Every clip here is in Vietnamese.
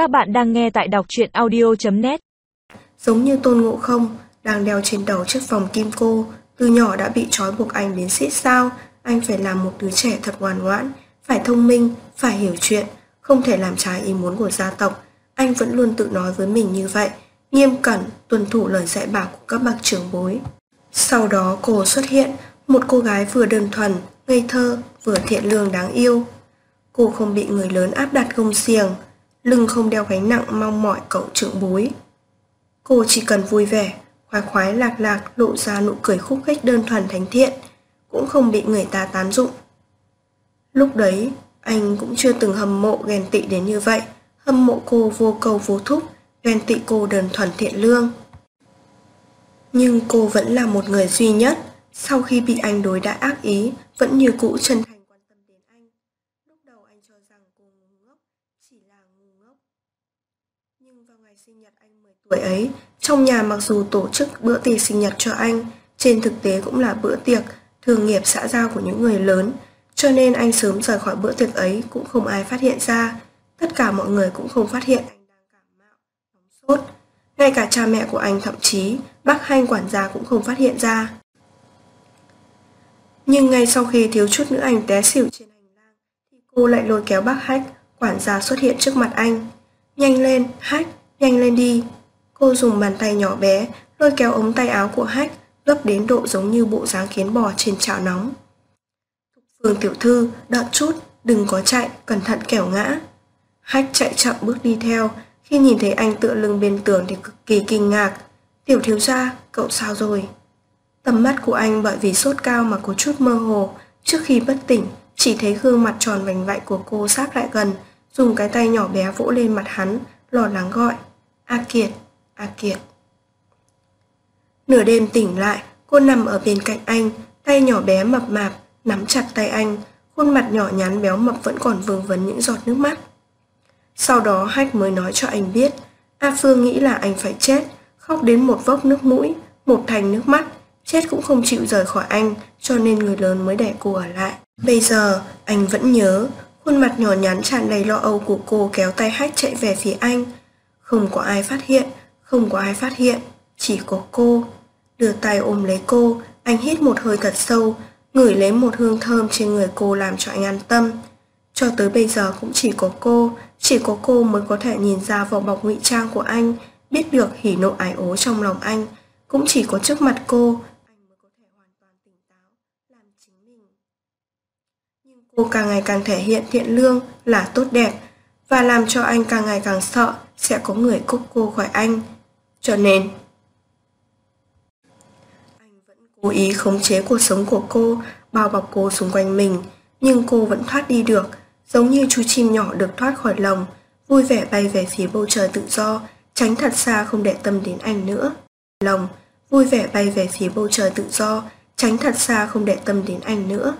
Các bạn đang nghe tại đọc truyện audio.net Giống như tôn ngộ không, đang đeo trên đầu chiếc vòng kim cô, từ nhỏ đã bị trói buộc anh đến xít sao, anh phải làm một đứa trẻ thật ngoan ngoãn, phải thông minh, phải hiểu chuyện, không thể làm trái ý muốn của gia tộc. Anh vẫn luôn tự nói với mình như vậy, nghiêm cẩn, tuân thủ lời dạy bảo của các bậc trưởng bối. Sau đó cô xuất hiện, một cô gái vừa đơn thuần, ngây thơ, vừa thiện lương đáng yêu. Cô không bị người lớn áp đặt gông xiềng, lưng không đeo gánh nặng mong mỏi cậu trưởng bối. Cô chỉ cần vui vẻ, khoái khoái lạc lạc lộ ra nụ cười khúc khích đơn thuần thánh thiện, cũng không bị người ta tán dụng. Lúc đấy, anh cũng chưa từng hâm mộ ghen tị đến như vậy, hâm mộ cô vô cầu vô thúc, ghen tị cô đơn thuần thiện lương. Nhưng cô vẫn là một người duy nhất, sau khi bị anh đối đãi ác ý, vẫn như cũ chân thành quan tâm đến anh. Lúc đầu anh cho rằng cô ngu ngốc, chỉ là ngu ngốc. Nhưng vào ngày sinh nhật anh 10 tuổi ấy, trong nhà mặc dù tổ chức bữa tiệc sinh nhật cho anh, trên thực tế cũng là bữa tiệc thường nghiệp xã giao của những người lớn, cho nên anh sớm rời khỏi bữa tiệc ấy cũng không ai phát hiện ra. Tất cả mọi người cũng không phát hiện anh đang cảm mạo, nóng sốt. Ngay cả cha mẹ của anh thậm chí, bác Hanh quản gia cũng không phát hiện ra. Nhưng ngay sau khi thiếu chút nữa anh té xỉu trên hành lang, thì cô lại lôi kéo bác Hách, quản gia xuất hiện trước mặt anh. Nhanh lên, Hách, nhanh lên đi. Cô dùng bàn tay nhỏ bé, lôi kéo ống tay áo của Hách, gấp đến độ giống như bộ dáng kiến bò trên chảo nóng. Phương tiểu thư, đợi chút, đừng có chạy, cẩn thận kẻo ngã. Hách chạy chậm bước đi theo, khi nhìn thấy anh tựa lưng bên tường thì cực kỳ kinh ngạc. Tiểu thiếu gia, cậu sao rồi? Tầm mắt của anh bởi vì sốt cao mà có chút mơ hồ, trước khi bất tỉnh, chỉ thấy gương mặt tròn vành vạnh của cô sát lại gần, dùng cái tay nhỏ bé vỗ lên mặt hắn, lo lắng gọi. A Kiệt, A Kiệt. Nửa đêm tỉnh lại, cô nằm ở bên cạnh anh, tay nhỏ bé mập mạp, nắm chặt tay anh, khuôn mặt nhỏ nhắn béo mập vẫn còn vương vấn những giọt nước mắt. Sau đó Hách mới nói cho anh biết, A Phương nghĩ là anh phải chết, khóc đến một vốc nước mũi, một thành nước mắt, chết cũng không chịu rời khỏi anh, cho nên người lớn mới để cô ở lại. Bây giờ, anh vẫn nhớ, khuôn mặt nhỏ nhắn tràn đầy lo âu của cô kéo tay Hách chạy về phía anh. Không có ai phát hiện, không có ai phát hiện, chỉ có cô. Đưa tay ôm lấy cô, anh hít một hơi thật sâu, ngửi lấy một hương thơm trên người cô làm cho anh an tâm. Cho tới bây giờ cũng chỉ có cô, chỉ có cô mới có thể nhìn ra vỏ bọc ngụy trang của anh, biết được hỉ nộ ái ố trong lòng anh, cũng chỉ có trước mặt cô, anh mới có thể hoàn toàn tỉnh táo, làm chính mình. Nhưng cô càng ngày càng thể hiện thiện lương, là tốt đẹp, và làm cho anh càng ngày càng sợ sẽ có người cúc cô khỏi anh. Cho nên, anh vẫn cố ý khống chế cuộc sống của cô, bao bọc cô xung quanh mình, nhưng cô vẫn thoát đi được, giống như chú chim nhỏ được thoát khỏi lồng, vui vẻ bay về phía bầu trời tự do, tránh thật xa không để tâm đến anh nữa. Lồng, vui vẻ bay về phía bầu trời tự do, tránh thật xa không để tâm đến anh nữa.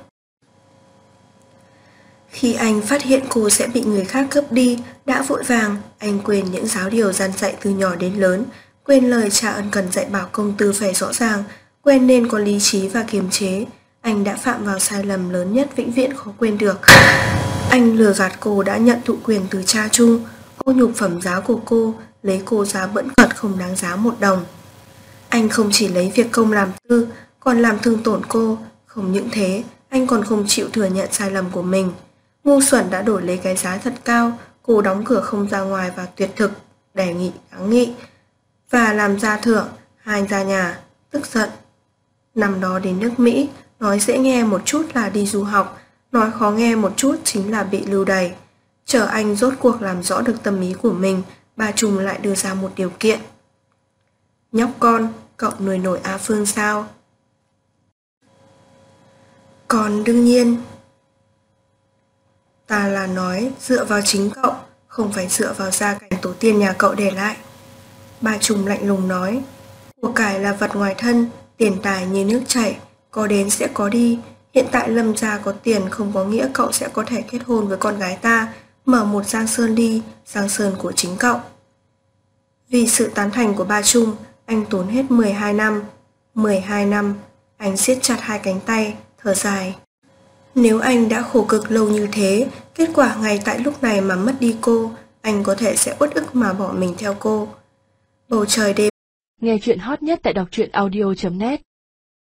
Khi anh phát hiện cô sẽ bị người khác cướp đi, đã vội vàng, anh quên những giáo điều gian dạy từ nhỏ đến lớn, quên lời cha ân cần dạy bảo công tư phải rõ ràng, quên nên có lý trí và kiềm chế. Anh đã phạm vào sai lầm lớn nhất vĩnh viễn khó quên được. Anh lừa gạt cô đã nhận thụ quyền từ cha chung, ô nhục phẩm giá của cô, lấy cô giá bẫn cật không đáng giá một đồng. Anh không chỉ lấy việc công làm tư, còn làm thương tổn cô, không những thế, anh còn không chịu thừa nhận sai lầm của mình. Ngu xuẩn đã đổi lấy cái giá thật cao, cô đóng cửa không ra ngoài và tuyệt thực, đề nghị kháng nghị, và làm ra thưởng, hai ra nhà, tức giận. Năm đó đến nước Mỹ, nói dễ nghe một chút là đi du học, nói khó nghe một chút chính là bị lưu đày. Chờ anh rốt cuộc làm rõ được tâm ý của mình, bà Trùng lại đưa ra một điều kiện. Nhóc con, cậu nuôi nổi A Phương sao? Còn đương nhiên, ta là nói dựa vào chính cậu, không phải dựa vào gia cảnh tổ tiên nhà cậu để lại. Bà Trùng lạnh lùng nói, của cải là vật ngoài thân, tiền tài như nước chảy, có đến sẽ có đi. Hiện tại Lâm gia có tiền không có nghĩa cậu sẽ có thể kết hôn với con gái ta, mở một Giang Sơn đi, Giang Sơn của chính cậu. Vì sự tán thành của ba Trung, anh tốn hết 12 năm. 12 năm, anh siết chặt hai cánh tay, thở dài. Nếu anh đã khổ cực lâu như thế, kết quả ngay tại lúc này mà mất đi cô, anh có thể sẽ uất ức mà bỏ mình theo cô. Bầu trời đêm Nghe chuyện hot nhất tại đọc truyện audio.net